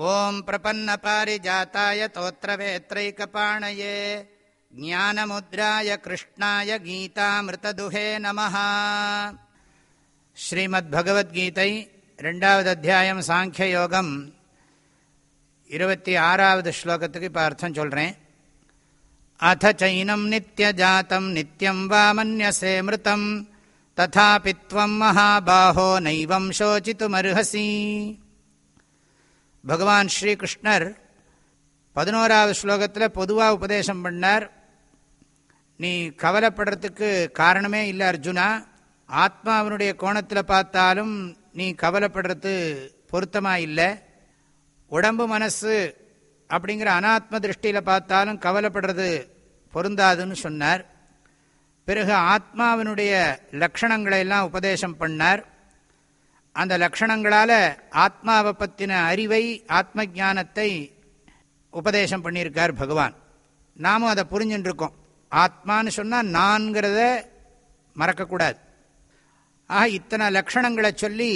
ॐ प्रपन्नपारिजाताय तोत्रवेत्रैकपाणये ज्ञानमुद्राय कृष्णाय गीतामृतदुहे நமः ஸ்ரீமத்பகவத்கீதை ரெண்டாவது அத்தியாயம் சாங்கிய யோகம் இருபத்தி ஆறாவது ஸ்லோகத்துக்கு இப்போ அர்த்தம் சொல்கிறேன் அத சைனம் நித்தியஜாத்தம் நித்தியம் வா மன்யசே மிருதம் ததாபி த்வம் மகாபாஹோ நைவம் சோச்சித்துமர்ஹசி பகவான் ஸ்ரீகிருஷ்ணர் பதினோராவது ஸ்லோகத்தில் பொதுவாக உபதேசம் பண்ணார். நீ கவலைப்படுறதுக்கு காரணமே இல்லை அர்ஜுனா. ஆத்மாவினுடைய கோணத்தில் பார்த்தாலும் நீ கவலைப்படுறது பொருத்தமாக இல்லை. உடம்பு மனசு அப்படிங்கிற அனாத்ம திருஷ்டியில் பார்த்தாலும் கவலைப்படுறது பொருந்தாதுன்னு சொன்னார். பிறகு ஆத்மாவினுடைய லக்ஷணங்களை எல்லாம் உபதேசம் பண்ணார். அந்த லக்ஷணங்களால் ஆத்மாவை பற்றின அறிவை ஆத்ம ஜானத்தை உபதேசம் பண்ணியிருக்கார் பகவான். நாமும் அதை புரிஞ்சுட்டுருக்கோம் ஆத்மான்னு சொன்னால் நான்கிறத மறக்கக்கூடாது. ஆக இத்தனை லக்ஷணங்களை சொல்லி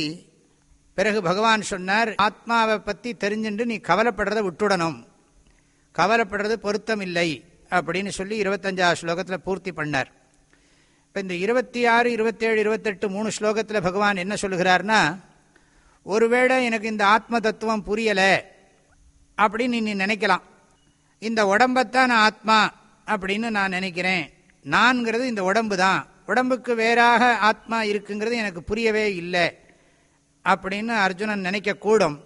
பிறகு பகவான் சொன்னார் ஆத்மாவை பற்றி தெரிஞ்சுட்டு நீ கவலைப்படுறத விட்டுடணும். கவலைப்படுறது பொருத்தம் இல்லை அப்படின்னு சொல்லி இருபத்தஞ்சாவது ஸ்லோகத்தில் பூர்த்தி பண்ணார். இப்போ இந்த இருபத்தி ஆறு இருபத்தேழு இருபத்தெட்டு மூணு ஸ்லோகத்தில் பகவான் என்ன சொல்லுகிறார்னா ஒருவேளை எனக்கு இந்த ஆத்ம தத்துவம் புரியலை அப்படின்னு நீ நினைக்கலாம். இந்த உடம்பைத்தான் நான் ஆத்மா அப்படின்னு நான் நினைக்கிறேன். நான்கிறது இந்த உடம்பு தான் உடம்புக்கு வேறாக ஆத்மா இருக்குங்கிறது எனக்கு புரியவே இல்லை அப்படின்னு அர்ஜுனன் நினைக்கக்கூடும்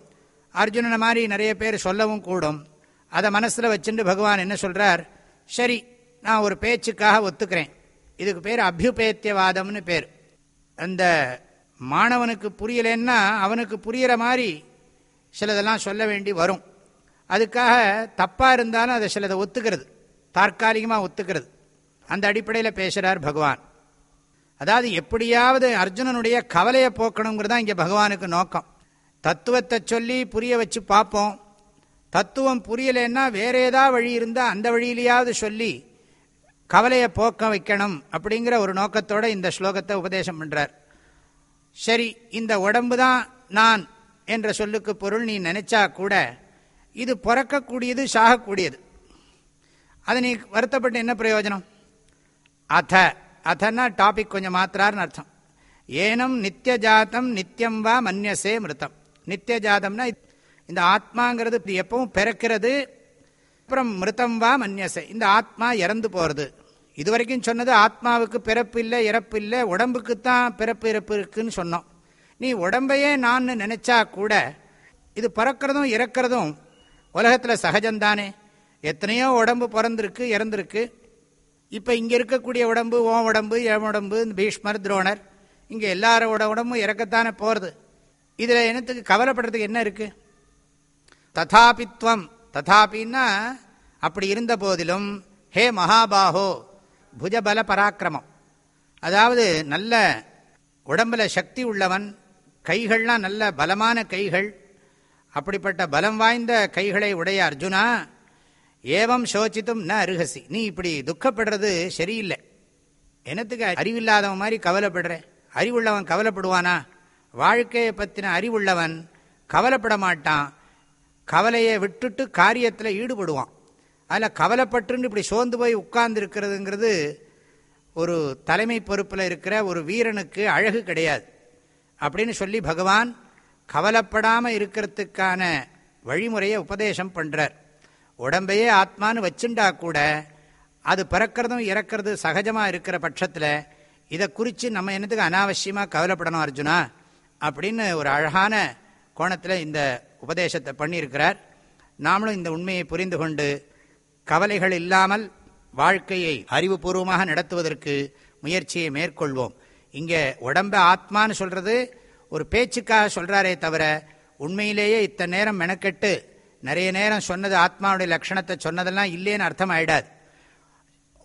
அர்ஜுனனை மாதிரி நிறைய பேர் சொல்லவும் கூடும். அதை மனசில் வச்சுட்டு பகவான் என்ன சொல்கிறார் சரி நான் ஒரு பேச்சுக்காக ஒத்துக்கிறேன். இதுக்கு பேர் அபியுபேத்தியவாதம்னு பேர். அந்த மாணவனுக்கு புரியலைன்னா அவனுக்கு புரிகிற மாதிரி சிலதெல்லாம் சொல்ல வேண்டி வரும். அதுக்காக தப்பாக இருந்தாலும் அதை சிலதை ஒத்துக்கிறது. தற்காலிகமாக ஒத்துக்கிறது. அந்த அடிப்படையில் பேசுகிறார் பகவான். அதாவது எப்படியாவது அர்ஜுனனுடைய கவலையை போக்கணுங்கிறது தான் இங்கே பகவானுக்கு நோக்கம். தத்துவத்தை சொல்லி புரிய வச்சு பார்ப்போம். தத்துவம் புரியலைன்னா வேற ஏதாவது வழி இருந்தால் அந்த வழியிலேயாவது சொல்லி கவலையை போக்க வைக்கணும் அப்படிங்கிற ஒரு நோக்கத்தோடு இந்த ஸ்லோகத்தை உபதேசம் பண்ணுறார் சரி இந்த உடம்பு தான் நான் என்ற சொல்லுக்கு பொருள் நீ நினைச்சா கூட இது பிறக்கக்கூடியது சாகக்கூடியது. அதை நீ வருத்தப்பட்டு என்ன பிரயோஜனம்? அத அதனா டாபிக் கொஞ்சம் மாத்திரார்னு அர்த்தம். ஏனம் நித்திய ஜாதம் நித்தியம் வா மன்யசே மிருத்தம். நித்திய ஜாதம்னா இந்த ஆத்மாங்கிறது எப்பவும் பிறக்கிறது அப்புறம் மிருத்தம் வா மன்யசே. இந்த ஆத்மா இறந்து போகிறது இது வரைக்கும் சொன்னது ஆத்மாவுக்கு பிறப்பு இல்லை இறப்பு இல்லை உடம்புக்குத்தான் பிறப்பு இறப்பு இருக்குன்னு சொன்னோம். நீ உடம்பையே நான் நினைச்சா கூட இது பிறக்கிறதும் இறக்கிறதும் உலகத்தில் சகஜம்தானே. எத்தனையோ உடம்பு பிறந்திருக்கு இறந்திருக்கு. இப்போ இங்கே இருக்கக்கூடிய உடம்பு ஓம் உடம்பு எம் உடம்பு பீஷ்மர் துரோணர் இங்கே எல்லாரோட உடம்பும் இறக்கத்தானே போகிறது இதில் என்னத்துக்கு கவலைப்படுறதுக்கு என்ன இருக்குது ததாபித்வம் ததாபின்னா அப்படி இருந்த போதிலும் ஹே மகாபாஹோ புஜபல பராக்கிரமம். அதாவது நல்ல உடம்புல சக்தி உள்ளவன் கைகள்லாம் நல்ல பலமான கைகள் அப்படிப்பட்ட பலம் வாய்ந்த கைகளை உடைய அர்ஜுனா ஏவம் சோச்சித்தும் ந அருகசி. நீ இப்படி துக்கப்படுறது சரியில்லை. என்னத்துக்கு அறிவில்லாதவன் மாதிரி கவலைப்படுற? அறிவுள்ளவன் கவலைப்படுவானா? வாழ்க்கையை பற்றின அறிவுள்ளவன் கவலைப்பட மாட்டான். கவலையை விட்டுட்டு காரியத்தில் ஈடுபடுவான். அதில் கவலைப்பட்டுன்னு இப்படி சோர்ந்து போய் உட்கார்ந்துருக்கிறதுங்கிறது ஒரு தலைமை பொறுப்பில் இருக்கிற ஒரு வீரனுக்கு அழகு கிடையாது. அப்படின்னு சொல்லி பகவான் கவலைப்படாமல் இருக்கிறதுக்கான வழிமுறையை உபதேசம் பண்ணுறார் உடம்பையே ஆத்மானு வச்சுண்டா கூட அது பிறக்கிறதும் இறக்கிறது சகஜமாக இருக்கிற பட்சத்தில் இதை குறித்து நம்ம என்னத்துக்கு அனாவசியமாக கவலைப்படணும் அர்ஜுனா? அப்படின்னு ஒரு அழகான கோணத்தில் இந்த உபதேசத்தை பண்ணியிருக்கிறார். நாமளும் இந்த உண்மையை புரிந்து கொண்டு கவலைகள் இல்லாமல் வாழ்க்கையை அறிவுபூர்வமாக நடத்துவதற்கு முயற்சியை மேற்கொள்வோம். இங்கே உடம்ப ஆத்மான்னு சொல்கிறது ஒரு பேச்சுக்காக சொல்கிறாரே தவிர உண்மையிலேயே இத்தனை நேரம் மெனக்கெட்டு நிறைய நேரம் சொன்னது ஆத்மாவுடைய லட்சணத்தை சொன்னதெல்லாம் இல்லைன்னு அர்த்தம் ஆயிடாது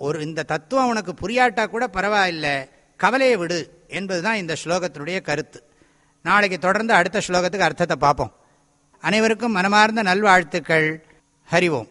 ஒரு இந்த தத்துவம் உனக்கு புரியாட்டா கூட பரவாயில்லை கவலையை விடு என்பதுதான் இந்த ஸ்லோகத்தினுடைய கருத்து. நாளைக்கு தொடர்ந்து அடுத்த ஸ்லோகத்துக்கு அர்த்தத்தை பார்ப்போம். அனைவருக்கும் மனமார்ந்த நல்வாழ்த்துக்கள். ஹரிவோம்